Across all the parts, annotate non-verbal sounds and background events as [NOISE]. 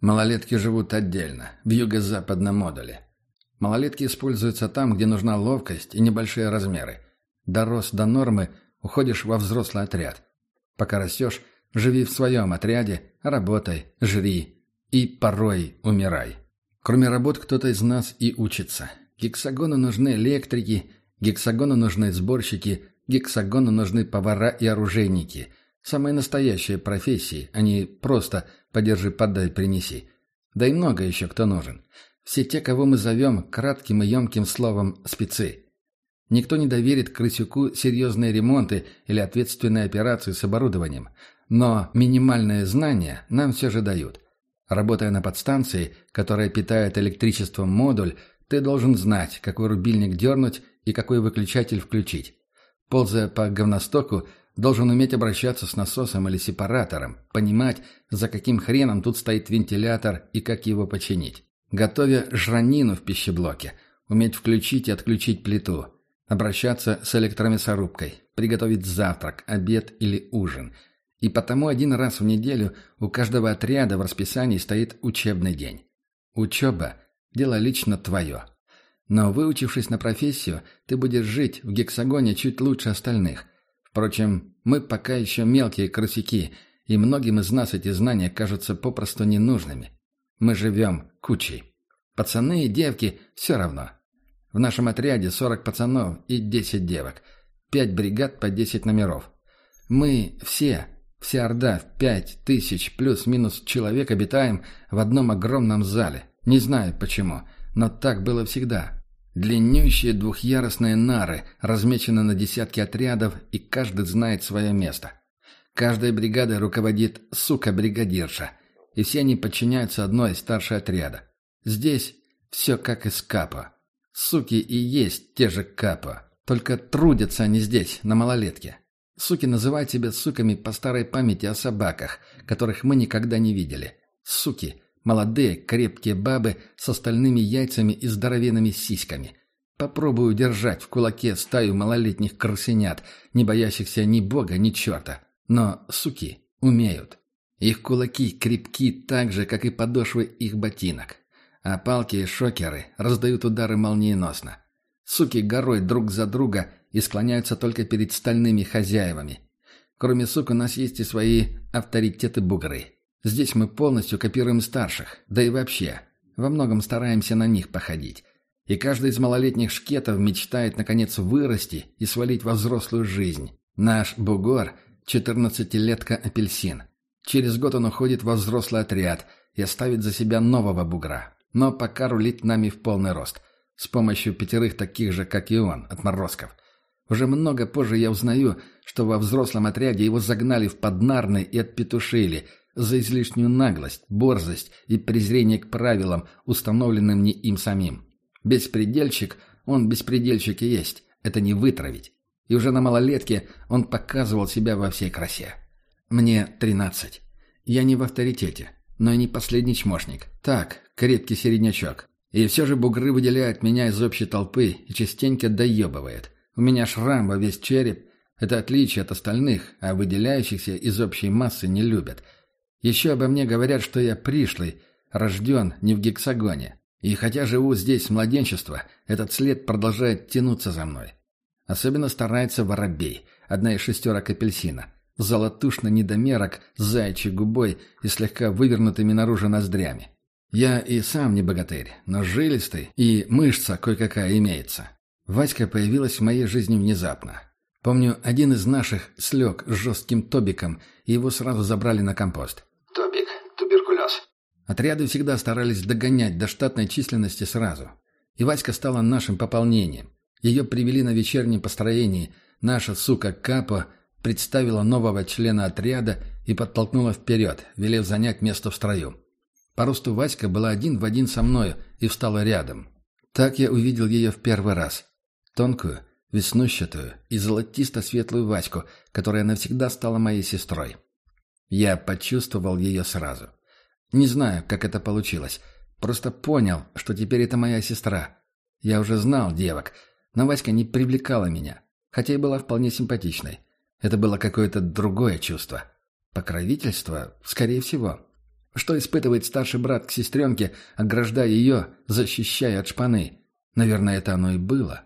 Малолетки живут отдельно, в юго-западном модуле. Малолетки используются там, где нужна ловкость и небольшие размеры. Дорос до нормы, уходишь во взрослый отряд. Пока растешь, живи в своем отряде, работай, жри и порой умирай. Кроме работ, кто-то из нас и учится. Гексагону нужны электрики, гексагону нужны сборщики, гексагону нужны повара и оружейники. Самые настоящие профессии, а не просто «подержи, подай, принеси». Да и много еще кто нужен. Все те, кого мы зовем кратким и емким словом «спецы». Никто не доверит крысюку серьезные ремонты или ответственные операции с оборудованием. Но минимальные знания нам все же дают. Работая на подстанции, которая питает электричеством модуль, ты должен знать, какой рубильник дернуть и какой выключатель включить. Ползая по говностоку, должен уметь обращаться с насосом или сепаратором, понимать, за каким хреном тут стоит вентилятор и как его починить. Готовя жранину в пищеблоке, уметь включить и отключить плиту, обращаться с электромясорубкой, приготовить завтрак, обед или ужин. И потому один раз в неделю у каждого отряда в расписании стоит учебный день. Учеба – дело лично твое. Но выучившись на профессию, ты будешь жить в гексагоне чуть лучше остальных. Впрочем, мы пока еще мелкие крысяки, и многим из нас эти знания кажутся попросту ненужными. Мы живем кучей. Пацаны и девки – все равно. В нашем отряде 40 пацанов и 10 девок. Пять бригад по 10 номеров. Мы все, вся Орда в пять тысяч плюс-минус человек обитаем в одном огромном зале. Не знаю почему – но так было всегда. Длиннющие двухъярусные нары размечены на десятки отрядов, и каждый знает свое место. Каждая бригада руководит сука-бригадирша, и все они подчиняются одной старшей отряда. Здесь все как из капа. Суки и есть те же капа, только трудятся они здесь, на малолетке. Суки называют себя суками по старой памяти о собаках, которых мы никогда не видели. Суки – Молодые, крепкие бабы с остальными яйцами и здоровенными сиськами. Попробую держать в кулаке стаю малолетних крысенят, не боящихся ни бога, ни черта. Но, суки, умеют. Их кулаки крепки так же, как и подошвы их ботинок. А палки и шокеры раздают удары молниеносно. Суки горой друг за друга и склоняются только перед стальными хозяевами. Кроме сук у нас есть и свои авторитеты-бугры. Здесь мы полностью копируем старших, да и вообще, во многом стараемся на них походить. И каждый из малолетних шкетов мечтает, наконец, вырасти и свалить во взрослую жизнь. Наш бугор – четырнадцатилетка апельсин. Через год он уходит во взрослый отряд и оставит за себя нового бугра. Но пока рулит нами в полный рост. С помощью пятерых таких же, как и он, отморозков. Уже много позже я узнаю, что во взрослом отряде его загнали в поднарный и отпетушили – за излишнюю наглость, борзость и презрение к правилам, установленным не им самим. Беспредельщик, он беспредельщик и есть, это не вытравить. И уже на малолетке он показывал себя во всей красе. Мне тринадцать. Я не в авторитете, но и не последний чмошник. Так, крепкий середнячок. И все же бугры выделяют меня из общей толпы и частенько доебывает. У меня шрам во весь череп. Это отличие от остальных, а выделяющихся из общей массы не любят – еще обо мне говорят, что я пришлый, рожден не в гексагоне. И хотя живу здесь с младенчества, этот след продолжает тянуться за мной. Особенно старается воробей, одна из шестерок апельсина. Золотушный недомерок с заячьей губой и слегка вывернутыми наружу ноздрями. Я и сам не богатырь, но жилистый, и мышца кое-какая имеется. Васька появилась в моей жизни внезапно. Помню, один из наших слег с жестким тобиком, и его сразу забрали на компост. Отряды всегда старались догонять до штатной численности сразу. И Васька стала нашим пополнением. Ее привели на вечернем построении. Наша сука Капа представила нового члена отряда и подтолкнула вперед, велев занять место в строю. По росту Васька была один в один со мною и встала рядом. Так я увидел ее в первый раз. Тонкую, веснущатую и золотисто-светлую Ваську, которая навсегда стала моей сестрой. Я почувствовал ее сразу. Не знаю, как это получилось. Просто понял, что теперь это моя сестра. Я уже знал девок, но Васька не привлекала меня, хотя и была вполне симпатичной. Это было какое-то другое чувство. Покровительство, скорее всего. Что испытывает старший брат к сестренке, ограждая ее, защищая от шпаны? Наверное, это оно и было.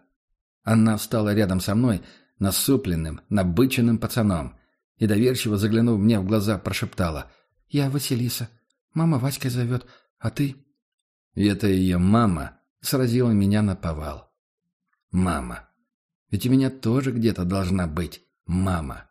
Она встала рядом со мной, насупленным, набыченным пацаном, и, доверчиво заглянув мне в глаза, прошептала. «Я Василиса. Мама Васька зовет. А ты?» И это ее мама сразила меня на повал. Мама. Ведь у меня тоже где-то должна быть мама.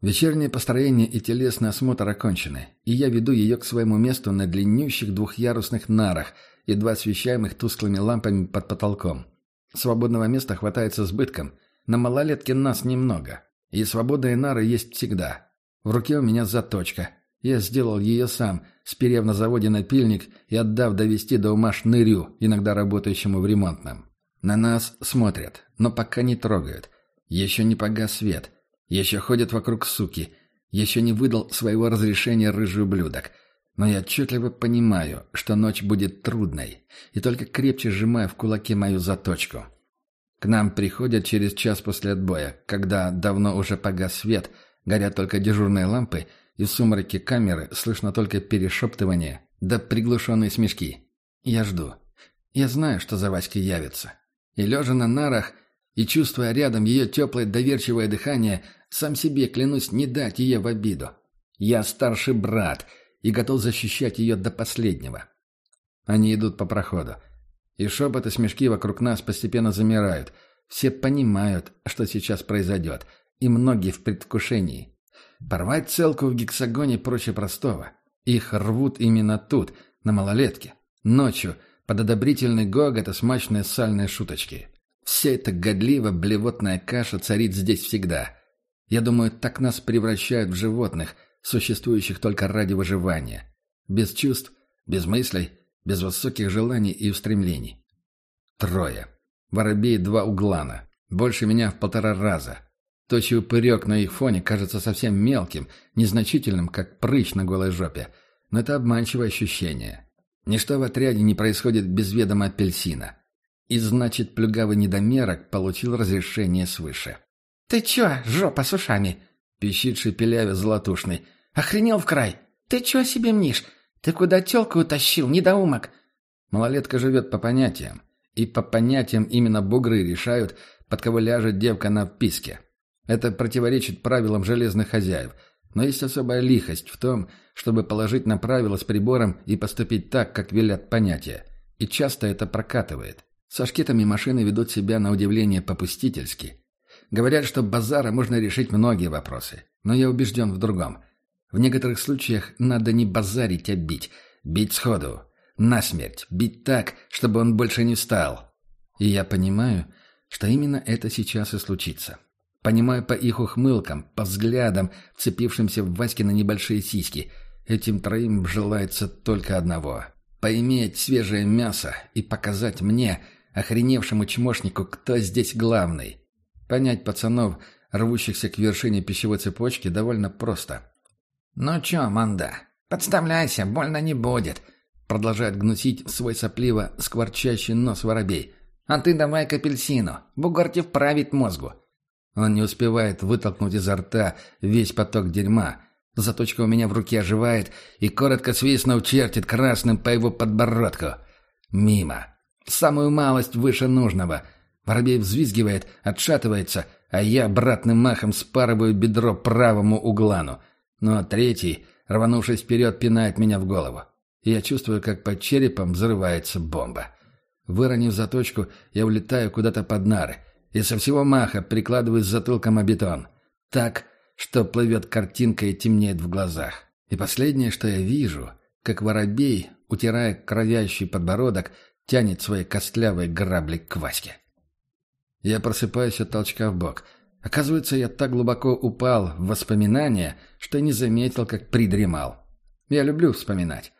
Вечернее построение и телесный осмотр окончены, и я веду ее к своему месту на длиннющих двухъярусных нарах, едва освещаемых тусклыми лампами под потолком. Свободного места хватает с избытком. На малолетке нас немного. И свободные нары есть всегда. В руке у меня заточка. Я сделал ее сам, сперев на заводе напильник и отдав довести до ума шнырю, иногда работающему в ремонтном. На нас смотрят, но пока не трогают. Еще не погас свет. Еще ходят вокруг суки. Еще не выдал своего разрешения рыжий ублюдок. Но я отчетливо понимаю, что ночь будет трудной, и только крепче сжимаю в кулаке мою заточку. К нам приходят через час после отбоя, когда давно уже погас свет, горят только дежурные лампы, и в сумраке камеры слышно только перешептывание да приглушенные смешки. Я жду. Я знаю, что за Васькой явится. И лежа на нарах, и чувствуя рядом ее теплое доверчивое дыхание, сам себе клянусь не дать ее в обиду. Я старший брат и готов защищать ее до последнего. Они идут по проходу. И шепот и смешки вокруг нас постепенно замирают. Все понимают, что сейчас произойдет, и многие в предвкушении. Порвать целку в гексагоне проще простого. Их рвут именно тут, на малолетке. Ночью, под одобрительный гогот и смачные сальные шуточки. Вся эта годливо-блевотная каша царит здесь всегда. Я думаю, так нас превращают в животных, существующих только ради выживания. Без чувств, без мыслей, без высоких желаний и устремлений. Трое. Воробей два углана. Больше меня в полтора раза. Точий упырек на их фоне кажется совсем мелким, незначительным, как прыщ на голой жопе. Но это обманчивое ощущение. Ничто в отряде не происходит без ведома апельсина. И значит, плюгавый недомерок получил разрешение свыше. «Ты чё, жопа с ушами?» — пищит шепеляве золотушный. «Охренел в край! Ты чё себе мнишь? Ты куда тёлку утащил, недоумок?» Малолетка живет по понятиям. И по понятиям именно бугры решают, под кого ляжет девка на вписке. Это противоречит правилам железных хозяев. Но есть особая лихость в том, чтобы положить на правила с прибором и поступить так, как велят понятия. И часто это прокатывает. Со шкетами машины ведут себя на удивление попустительски. Говорят, что базара можно решить многие вопросы. Но я убежден в другом. В некоторых случаях надо не базарить, а бить. Бить сходу. Насмерть. Бить так, чтобы он больше не встал. И я понимаю, что именно это сейчас и случится. Понимаю по их ухмылкам, по взглядам, вцепившимся в Ваське на небольшие сиськи. Этим троим желается только одного — поиметь свежее мясо и показать мне, охреневшему чмошнику, кто здесь главный. Понять пацанов, рвущихся к вершине пищевой цепочки, довольно просто. «Ну чё, манда, подставляйся, больно не будет», — продолжает гнусить свой сопливо скворчащий нос воробей. «А ты давай к апельсину, бугорте вправит мозгу». Он не успевает вытолкнуть изо рта весь поток дерьма. Заточка у меня в руке оживает и, коротко свистнув, чертит красным по его подбородку. Мимо. Самую малость выше нужного. Воробей взвизгивает, отшатывается, а я братным махом спарываю бедро правому углану. Но третий, рванувшись вперед, пинает меня в голову. И я чувствую, как под черепом взрывается бомба. Выронив заточку, я улетаю куда-то под нары и со всего маха прикладываю затылком о бетон. Так, что плывет картинка и темнеет в глазах. И последнее, что я вижу, как воробей, утирая кровящий подбородок, тянет свои костлявые грабли к Ваське. Я просыпаюсь от толчка в бок. Оказывается, я так глубоко упал в воспоминания, что не заметил, как придремал. Я люблю вспоминать.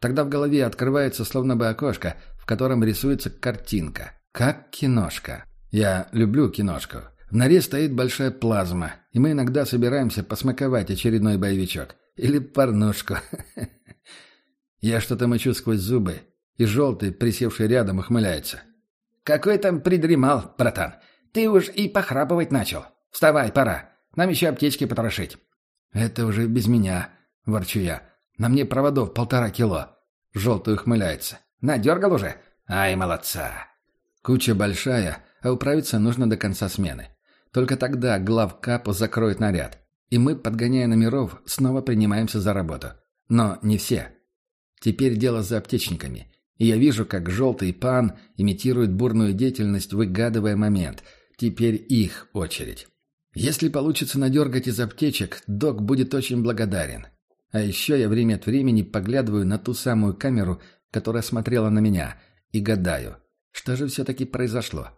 Тогда в голове открывается словно бы окошко, в котором рисуется картинка. Как киношка. Я люблю киношку. В норе стоит большая плазма, и мы иногда собираемся посмаковать очередной боевичок. Или порнушку. [LAUGHS] Я что-то мочу сквозь зубы, и желтый, присевший рядом, ухмыляется. «Какой там придремал, братан? Ты уж и похрапывать начал. Вставай, пора. Нам еще аптечки потрошить». «Это уже без меня», — ворчу я. На мне проводов полтора кило. Желтый ухмыляется. Надергал уже? Ай, молодца. Куча большая, а управиться нужно до конца смены. Только тогда глав капу закроет наряд. И мы, подгоняя номеров, снова принимаемся за работу. Но не все. Теперь дело за аптечниками. И я вижу, как желтый пан имитирует бурную деятельность, выгадывая момент. Теперь их очередь. Если получится надергать из аптечек, док будет очень благодарен. А еще я время от времени поглядываю на ту самую камеру, которая смотрела на меня, и гадаю, что же все-таки произошло.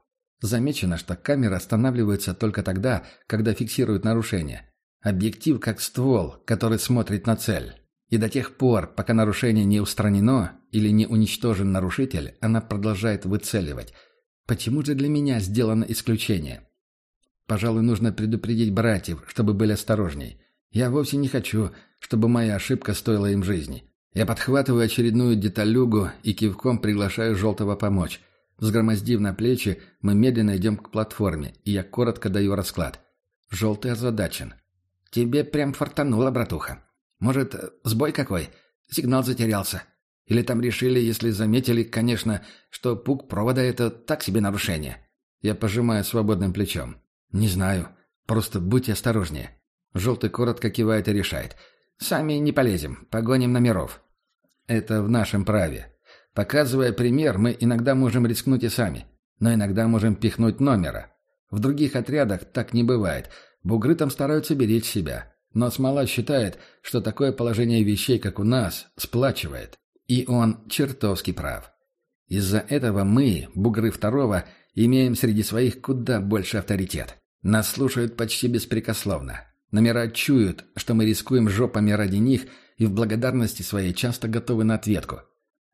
Замечено, что камера останавливается только тогда, когда фиксирует нарушение. Объектив как ствол, который смотрит на цель. И до тех пор, пока нарушение не устранено или не уничтожен нарушитель, она продолжает выцеливать. Почему же для меня сделано исключение? Пожалуй, нужно предупредить братьев, чтобы были осторожней. Я вовсе не хочу, чтобы моя ошибка стоила им жизни. Я подхватываю очередную деталюгу и кивком приглашаю Желтого помочь. Взгромоздив на плечи, мы медленно идем к платформе, и я коротко даю расклад. Желтый озадачен. «Тебе прям фартануло, братуха. Может, сбой какой? Сигнал затерялся. Или там решили, если заметили, конечно, что пук провода — это так себе нарушение?» Я пожимаю свободным плечом. «Не знаю. Просто будьте осторожнее». Желтый коротко кивает и решает. «Сами не полезем. Погоним номеров». «Это в нашем праве. Показывая пример, мы иногда можем рискнуть и сами. Но иногда можем пихнуть номера. В других отрядах так не бывает. Бугры там стараются беречь себя. Но Смола считает, что такое положение вещей, как у нас, сплачивает. И он чертовски прав. Из-за этого мы, бугры второго, имеем среди своих куда больше авторитет. Нас слушают почти беспрекословно. Номера чуют, что мы рискуем жопами ради них и в благодарности своей часто готовы на ответку.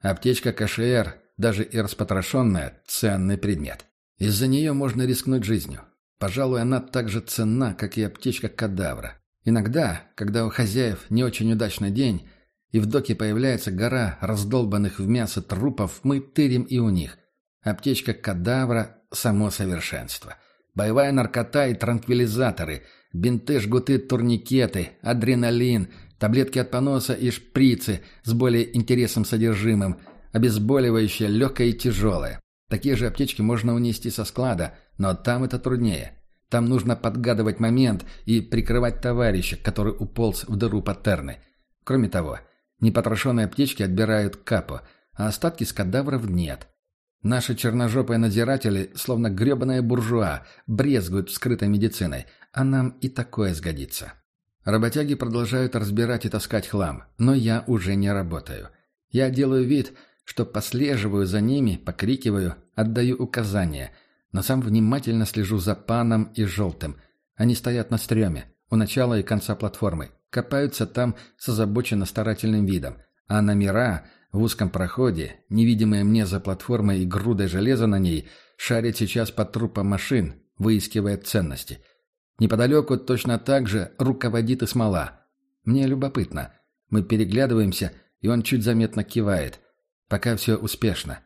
Аптечка КШР, даже и распотрошенная, ценный предмет. Из-за нее можно рискнуть жизнью. Пожалуй, она так же ценна, как и аптечка кадавра. Иногда, когда у хозяев не очень удачный день, и в доке появляется гора раздолбанных в мясо трупов, мы тырим и у них. Аптечка кадавра – само совершенство – Боевая наркота и транквилизаторы, бинты, жгуты, турникеты, адреналин, таблетки от поноса и шприцы с более интересным содержимым, обезболивающее легкое и тяжелое. Такие же аптечки можно унести со склада, но там это труднее. Там нужно подгадывать момент и прикрывать товарища, который уполз в дыру паттерны. Кроме того, непотрошенные аптечки отбирают капо, а остатки с кадавров нет. Наши черножопые надзиратели, словно гребаная буржуа, брезгуют вскрытой медициной, а нам и такое сгодится. Работяги продолжают разбирать и таскать хлам, но я уже не работаю. Я делаю вид, что послеживаю за ними, покрикиваю, отдаю указания, но сам внимательно слежу за паном и желтым. Они стоят на стреме, у начала и конца платформы, копаются там с озабоченно старательным видом, а номера в узком проходе, невидимые мне за платформой и грудой железа на ней, шарит сейчас по трупам машин, выискивая ценности. Неподалеку точно так же руководит и смола. Мне любопытно. Мы переглядываемся, и он чуть заметно кивает. Пока все успешно.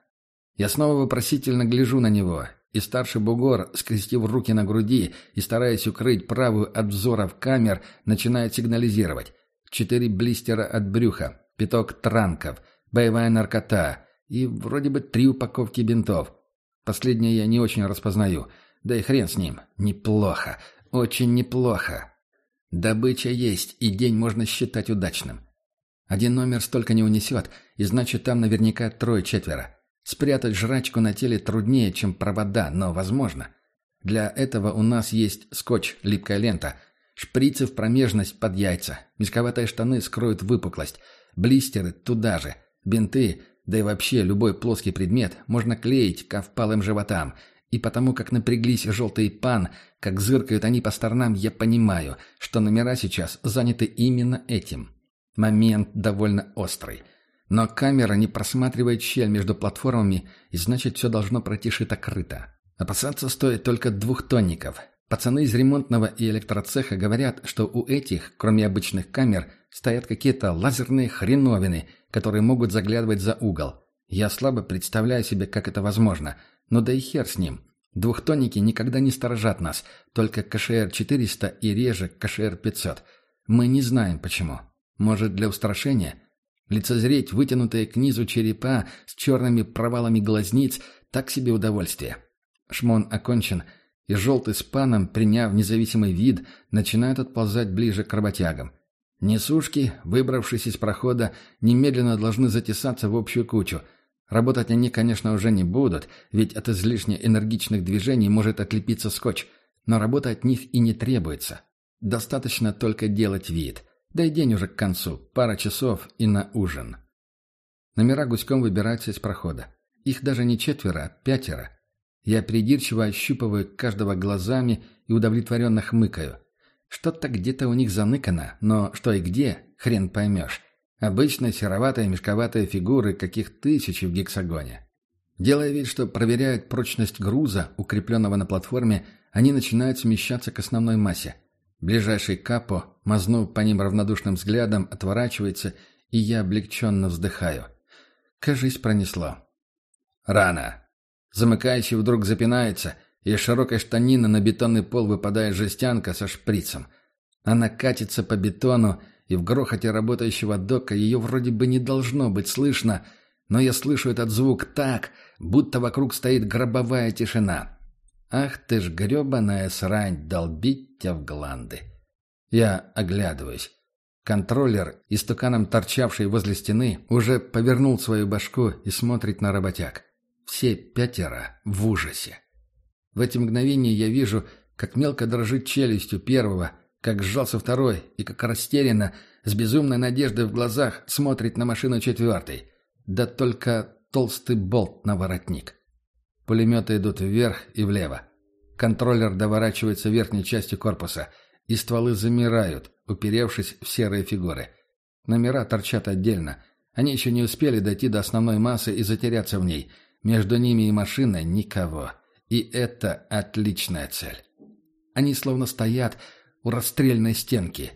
Я снова вопросительно гляжу на него, и старший бугор, скрестив руки на груди и стараясь укрыть правую от взоров камер, начинает сигнализировать. Четыре блистера от брюха, пяток транков — боевая наркота и вроде бы три упаковки бинтов. Последнее я не очень распознаю. Да и хрен с ним. Неплохо. Очень неплохо. Добыча есть, и день можно считать удачным. Один номер столько не унесет, и значит там наверняка трое-четверо. Спрятать жрачку на теле труднее, чем провода, но возможно. Для этого у нас есть скотч, липкая лента, шприцы в промежность под яйца, мешковатые штаны скроют выпуклость, блистеры туда же, Бинты, да и вообще любой плоский предмет можно клеить к впалым животам. И потому как напряглись желтый пан, как зыркают они по сторонам, я понимаю, что номера сейчас заняты именно этим. Момент довольно острый. Но камера не просматривает щель между платформами, и значит все должно пройти шито-крыто. Опасаться стоит только двухтонников. Пацаны из ремонтного и электроцеха говорят, что у этих, кроме обычных камер, стоят какие-то лазерные хреновины – которые могут заглядывать за угол. Я слабо представляю себе, как это возможно. Но да и хер с ним. Двухтонники никогда не сторожат нас, только КШР-400 и реже КШР-500. Мы не знаем почему. Может, для устрашения? Лицезреть вытянутые к низу черепа с черными провалами глазниц – так себе удовольствие. Шмон окончен, и желтый с паном, приняв независимый вид, начинают отползать ближе к работягам. Несушки, выбравшись из прохода, немедленно должны затесаться в общую кучу. Работать они, конечно, уже не будут, ведь от излишне энергичных движений может отлепиться скотч, но работа от них и не требуется. Достаточно только делать вид. Да и день уже к концу, пара часов и на ужин. Номера гуськом выбираются из прохода. Их даже не четверо, а пятеро. Я придирчиво ощупываю каждого глазами и удовлетворенно хмыкаю. Что-то где-то у них заныкано, но что и где, хрен поймешь. Обычно сероватые мешковатые фигуры, каких тысячи в гексагоне. Делая вид, что проверяют прочность груза, укрепленного на платформе, они начинают смещаться к основной массе. Ближайший капо, мазнув по ним равнодушным взглядом, отворачивается, и я облегченно вздыхаю. Кажись, пронесло. Рано. Замыкающий вдруг запинается, и из широкой штанины на бетонный пол выпадает жестянка со шприцем. Она катится по бетону, и в грохоте работающего дока ее вроде бы не должно быть слышно, но я слышу этот звук так, будто вокруг стоит гробовая тишина. Ах ты ж гребаная срань, долбить тебя в гланды. Я оглядываюсь. Контроллер, истуканом торчавший возле стены, уже повернул свою башку и смотрит на работяг. Все пятеро в ужасе. В эти мгновения я вижу, как мелко дрожит челюстью первого, как сжался второй и как растерянно, с безумной надеждой в глазах, смотрит на машину четвертой. Да только толстый болт на воротник. Пулеметы идут вверх и влево. Контроллер доворачивается верхней частью корпуса, и стволы замирают, уперевшись в серые фигуры. Номера торчат отдельно. Они еще не успели дойти до основной массы и затеряться в ней. Между ними и машиной никого. И это отличная цель. Они словно стоят у расстрельной стенки.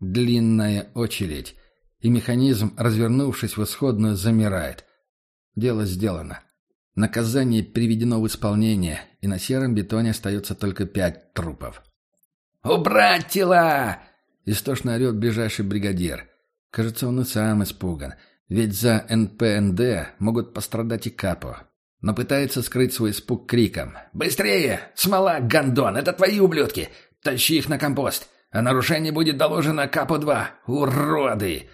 Длинная очередь, и механизм, развернувшись в исходную, замирает. Дело сделано. Наказание приведено в исполнение, и на сером бетоне остается только пять трупов. «Убрать тела!» — истошно орет ближайший бригадир. Кажется, он и сам испуган, ведь за НПНД могут пострадать и Капо. Но пытается скрыть свой испуг криком. «Быстрее! Смола, гондон! Это твои ублюдки! Тащи их на компост! О нарушении будет доложено Капо-2! Уроды!»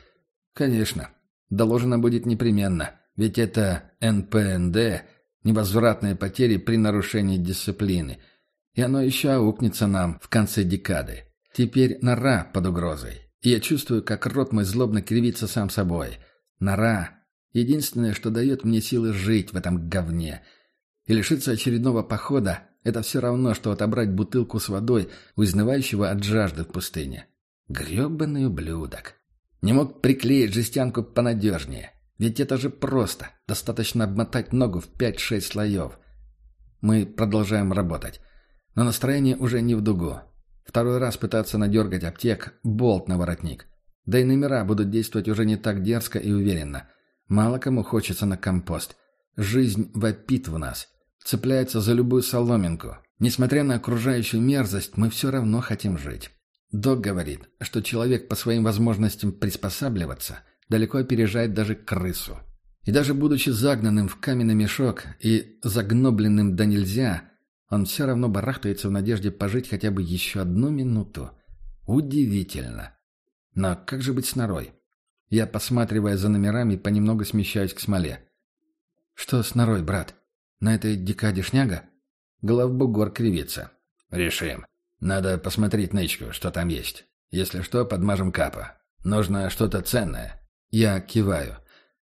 «Конечно. Доложено будет непременно, ведь это НПНД невозвратные потери при нарушении дисциплины. И оно еще аукнется нам в конце декады. Теперь нора под угрозой. И я чувствую, как рот мой злобно кривится сам собой. Нора — единственное, что дает мне силы жить в этом говне. И лишиться очередного похода — это все равно, что отобрать бутылку с водой у изнывающего от жажды в пустыне. Гребаный ублюдок. Не мог приклеить жестянку понадежнее. Ведь это же просто. Достаточно обмотать ногу в 5-6 слоев. Мы продолжаем работать. Но настроение уже не в дугу. Второй раз пытаться надергать аптек – болт на воротник. Да и номера будут действовать уже не так дерзко и уверенно. Мало кому хочется на компост. Жизнь вопит в нас. Цепляется за любую соломинку. Несмотря на окружающую мерзость, мы все равно хотим жить. Док говорит, что человек по своим возможностям приспосабливаться – далеко опережает даже крысу. И даже будучи загнанным в каменный мешок и загнобленным до нельзя, он все равно барахтается в надежде пожить хотя бы еще одну минуту. Удивительно. Но как же быть с норой? Я, посматривая за номерами, понемногу смещаюсь к смоле. «Что с норой, брат? На этой декаде шняга?» Головбугор кривится. «Решим. Надо посмотреть нычку, что там есть. Если что, подмажем капа. Нужно что-то ценное. Я киваю.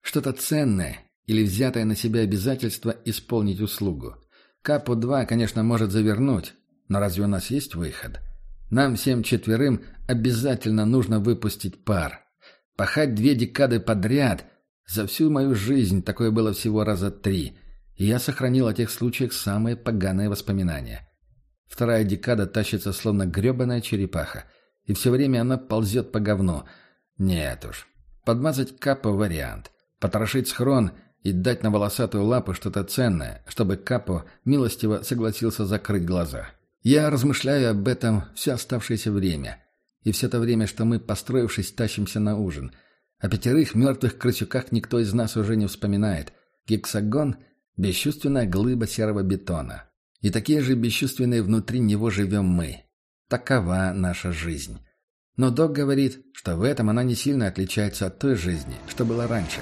Что-то ценное или взятое на себя обязательство исполнить услугу. Капу-2, конечно, может завернуть, но разве у нас есть выход? Нам всем четверым обязательно нужно выпустить пар. Пахать две декады подряд. За всю мою жизнь такое было всего раза три. И я сохранил о тех случаях самые поганые воспоминания. Вторая декада тащится словно гребаная черепаха. И все время она ползет по говну. Нет уж, Подмазать Капа – вариант. Потрошить схрон и дать на волосатую лапу что-то ценное, чтобы Капо милостиво согласился закрыть глаза. Я размышляю об этом все оставшееся время. И все то время, что мы, построившись, тащимся на ужин. О пятерых мертвых крысюках никто из нас уже не вспоминает. Гексагон — бесчувственная глыба серого бетона. И такие же бесчувственные внутри него живем мы. Такова наша жизнь. Но док говорит, что в этом она не сильно отличается от той жизни, что было раньше.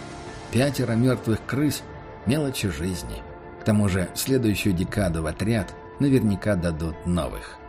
Пятеро мертвых крыс – мелочи жизни. К тому же следующую декаду в отряд наверняка дадут новых.